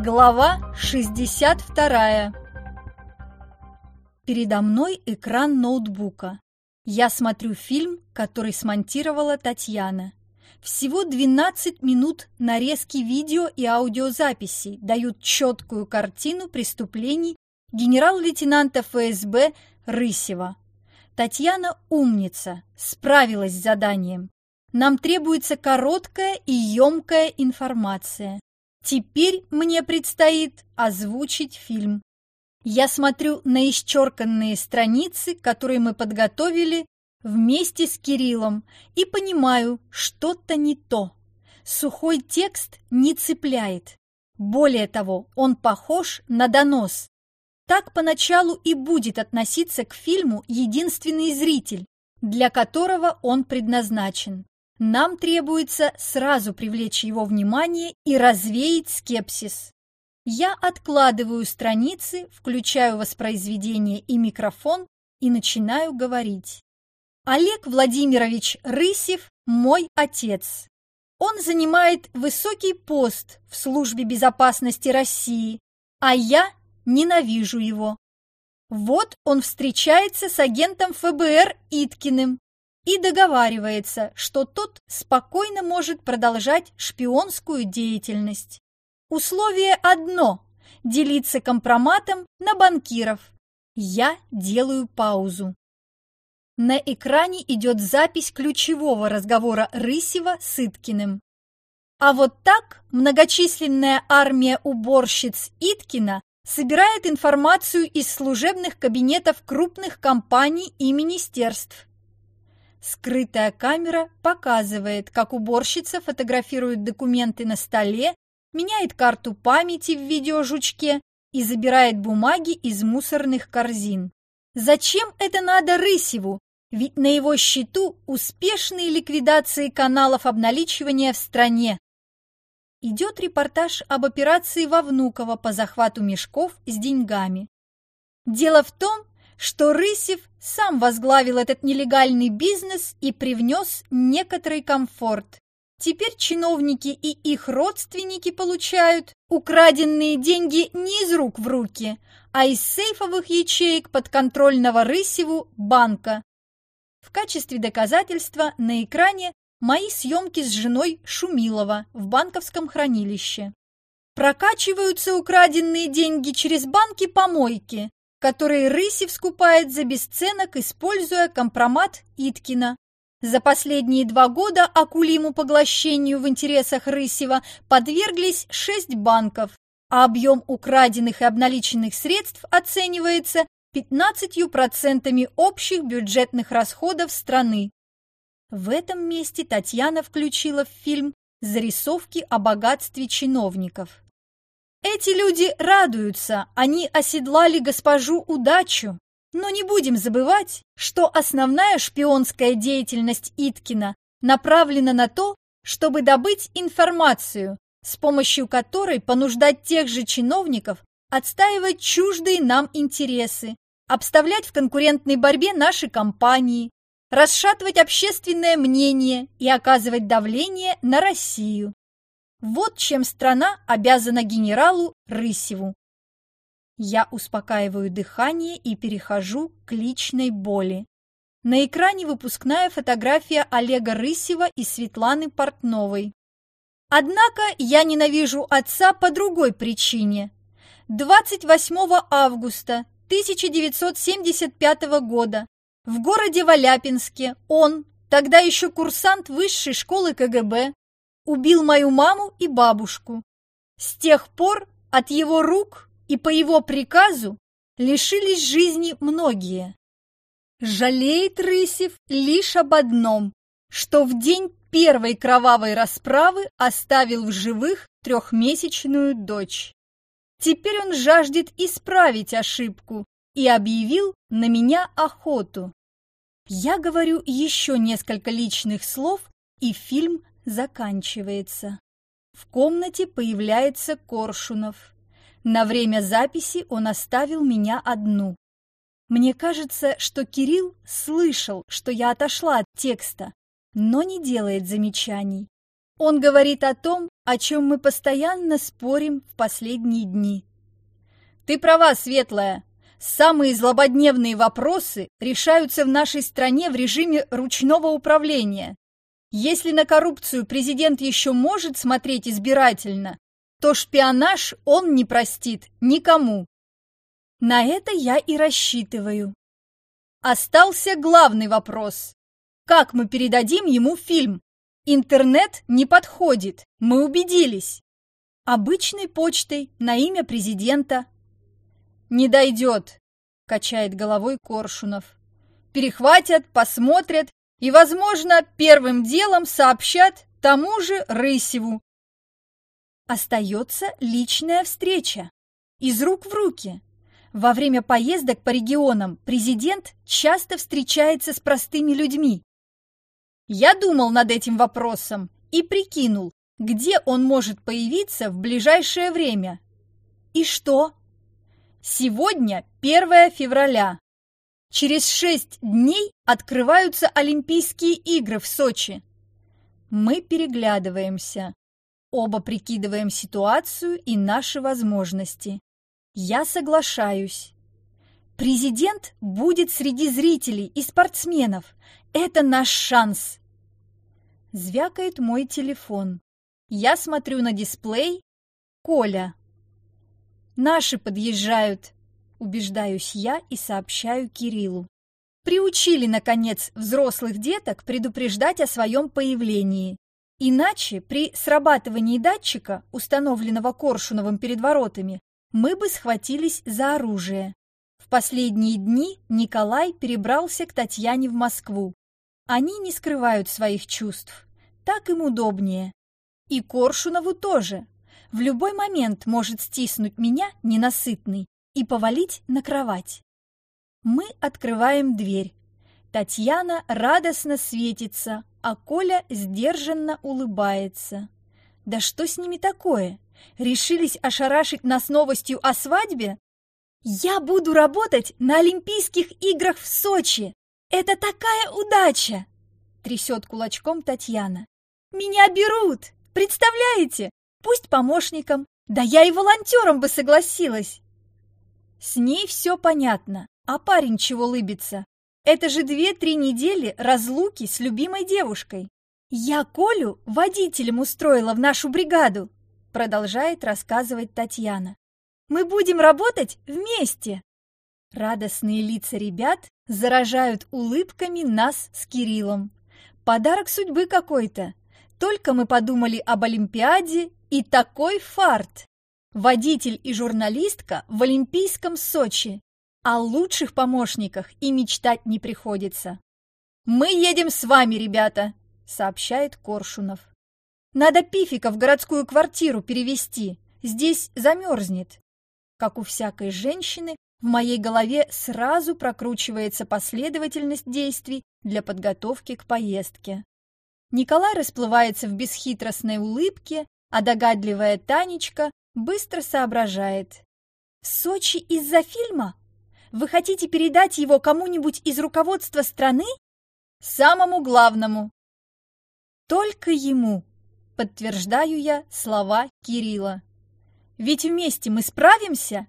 Глава 62 Передо мной экран ноутбука. Я смотрю фильм, который смонтировала Татьяна. Всего 12 минут нарезки видео и аудиозаписей дают четкую картину преступлений генерал-лейтенанта ФСБ Рысева. Татьяна умница, справилась с заданием. Нам требуется короткая и емкая информация. Теперь мне предстоит озвучить фильм. Я смотрю на исчерканные страницы, которые мы подготовили вместе с Кириллом, и понимаю, что-то не то. Сухой текст не цепляет. Более того, он похож на донос. Так поначалу и будет относиться к фильму единственный зритель, для которого он предназначен. Нам требуется сразу привлечь его внимание и развеять скепсис. Я откладываю страницы, включаю воспроизведение и микрофон и начинаю говорить. Олег Владимирович Рысев – мой отец. Он занимает высокий пост в службе безопасности России, а я ненавижу его. Вот он встречается с агентом ФБР Иткиным, и договаривается, что тот спокойно может продолжать шпионскую деятельность. Условие одно – делиться компроматом на банкиров. Я делаю паузу. На экране идет запись ключевого разговора Рысева с Иткиным. А вот так многочисленная армия уборщиц Иткина собирает информацию из служебных кабинетов крупных компаний и министерств. Скрытая камера показывает, как уборщица фотографирует документы на столе, меняет карту памяти в видеожучке и забирает бумаги из мусорных корзин. Зачем это надо Рысеву? Ведь на его счету успешные ликвидации каналов обналичивания в стране. Идет репортаж об операции во Внуково по захвату мешков с деньгами. Дело в том, что Рысев сам возглавил этот нелегальный бизнес и привнес некоторый комфорт. Теперь чиновники и их родственники получают украденные деньги не из рук в руки, а из сейфовых ячеек подконтрольного Рысеву банка. В качестве доказательства на экране мои съемки с женой Шумилова в банковском хранилище. Прокачиваются украденные деньги через банки-помойки, которые Рысев скупает за бесценок, используя компромат Иткина. За последние два года акулиму поглощению в интересах Рысева подверглись шесть банков, а объем украденных и обналиченных средств оценивается 15% общих бюджетных расходов страны. В этом месте Татьяна включила в фильм зарисовки о богатстве чиновников. Эти люди радуются, они оседлали госпожу удачу. Но не будем забывать, что основная шпионская деятельность Иткина направлена на то, чтобы добыть информацию, с помощью которой понуждать тех же чиновников отстаивать чуждые нам интересы, обставлять в конкурентной борьбе наши компании, расшатывать общественное мнение и оказывать давление на Россию. Вот чем страна обязана генералу Рысеву. Я успокаиваю дыхание и перехожу к личной боли. На экране выпускная фотография Олега Рысева и Светланы Портновой. Однако я ненавижу отца по другой причине. 28 августа 1975 года в городе Валяпинске он, тогда еще курсант высшей школы КГБ, убил мою маму и бабушку. С тех пор от его рук и по его приказу лишились жизни многие. Жалеет Рысев лишь об одном, что в день первой кровавой расправы оставил в живых трехмесячную дочь. Теперь он жаждет исправить ошибку и объявил на меня охоту. Я говорю еще несколько личных слов, и фильм заканчивается. В комнате появляется Коршунов. На время записи он оставил меня одну. Мне кажется, что Кирилл слышал, что я отошла от текста, но не делает замечаний. Он говорит о том, о чем мы постоянно спорим в последние дни. Ты права, Светлая. Самые злободневные вопросы решаются в нашей стране в режиме ручного управления. Если на коррупцию президент еще может смотреть избирательно, то шпионаж он не простит никому. На это я и рассчитываю. Остался главный вопрос. Как мы передадим ему фильм? Интернет не подходит, мы убедились. Обычной почтой на имя президента. Не дойдет, качает головой Коршунов. Перехватят, посмотрят и, возможно, первым делом сообщат тому же Рысеву. Остается личная встреча. Из рук в руки. Во время поездок по регионам президент часто встречается с простыми людьми. Я думал над этим вопросом и прикинул, где он может появиться в ближайшее время. И что? Сегодня 1 февраля. Через шесть дней открываются Олимпийские игры в Сочи. Мы переглядываемся. Оба прикидываем ситуацию и наши возможности. Я соглашаюсь. Президент будет среди зрителей и спортсменов. Это наш шанс. Звякает мой телефон. Я смотрю на дисплей. Коля. Наши подъезжают. Убеждаюсь я и сообщаю Кириллу. Приучили, наконец, взрослых деток предупреждать о своем появлении. Иначе при срабатывании датчика, установленного Коршуновым перед воротами, мы бы схватились за оружие. В последние дни Николай перебрался к Татьяне в Москву. Они не скрывают своих чувств. Так им удобнее. И Коршунову тоже. В любой момент может стиснуть меня, ненасытный, и повалить на кровать. Мы открываем дверь. Татьяна радостно светится, а Коля сдержанно улыбается. Да что с ними такое? Решились ошарашить нас новостью о свадьбе? Я буду работать на Олимпийских играх в Сочи! Это такая удача! Трясет кулачком Татьяна. Меня берут! Представляете? Пусть помощником, да я и волонтером бы согласилась. С ней все понятно, а парень чего лыбится? Это же две-три недели разлуки с любимой девушкой. Я Колю водителем устроила в нашу бригаду, продолжает рассказывать Татьяна. Мы будем работать вместе. Радостные лица ребят заражают улыбками нас с Кириллом. Подарок судьбы какой-то. Только мы подумали об Олимпиаде, и такой фарт. Водитель и журналистка в Олимпийском Сочи. О лучших помощниках и мечтать не приходится. «Мы едем с вами, ребята!» — сообщает Коршунов. «Надо Пифика в городскую квартиру перевести. Здесь замерзнет». Как у всякой женщины, в моей голове сразу прокручивается последовательность действий для подготовки к поездке. Николай расплывается в бесхитростной улыбке, а догадливая Танечка быстро соображает. «В Сочи из-за фильма? Вы хотите передать его кому-нибудь из руководства страны?» «Самому главному». «Только ему», — подтверждаю я слова Кирилла. «Ведь вместе мы справимся?»